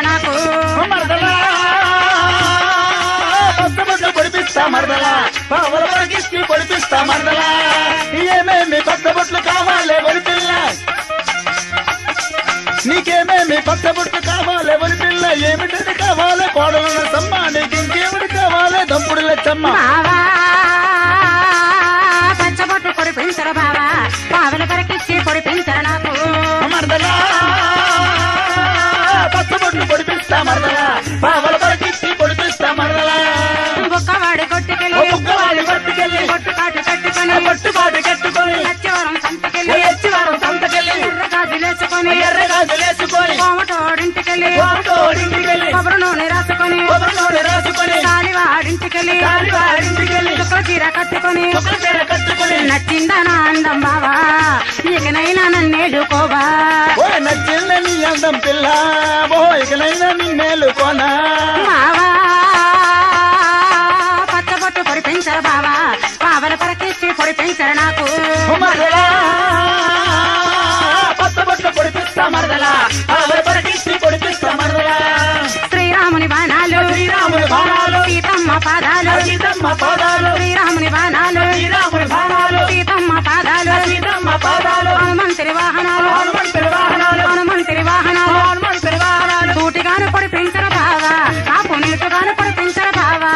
నాకు. పొడిపిస్తా మరదలా. పావుల పొడికి పొడిపిస్తా మరదలా. ఏమేమి కొత్త బొట్లు కావాలే వరి పిల్ల? నీకేమేమి కొత్త బొట్లు కావాలే వరి పిల్ల? ఏమిటది కావాలి కోడలున్న సమ్మా? నీకు ఇంకేమిటి కావాలి దంపుడు లచ్చమ్మ? కొట్టుకెళ్ళి, బొట్టు కాటు కట్టుకొని పట్టుబాటు కట్టుకొని లచ్చివరం సంతకెళ్ళి ఎచ్చివారం సంతకెళ్ళి ఎర్ర గాజులేసుకొని ఎర్ర గాజులేసుకొని కోమటోడింటికెళ్ళి కోమటోడింటికెళ్ళి, కొబ్బరి నూనె రాసుకొని కొబ్బరి నూనె రాసుకొని కాలివాడింటికెళ్ళి కాలివాడింటికెళ్ళి, చుక్కల చీర కట్టుకొని చుక్కల చీర కట్టుకొని నచ్చిందా నా అందం బావా? ఇకనైనా నన్నేలుకోవా ఓ నచ్చింద నీ అందం పిల్ల ఓ ఇకనైనా నిన్నేలుకోనా వెల పరకేసి పొడి పెంచరు నాకు శ్రీరాముని బాణాలు శ్రీరాముని బాణాలు సీతమ్మ పాదాలు. సీతమ్మ పాదాలు. శ్రీరాముని బాణాలు శ్రీరాముని బాణాలు. సీతమ్మ పాదాలు. సీతమ్మ పాదాలు. హనుమంతుని వాహనాలు. హనుమంతుని వాహనాలు. హనుమంతుని వాహనాలు. హనుమంతుని వాహనాలు. తూటిగాను పొడి పెంచరు బావా కాపు నీటుగాను పొడి పెంచరు బావా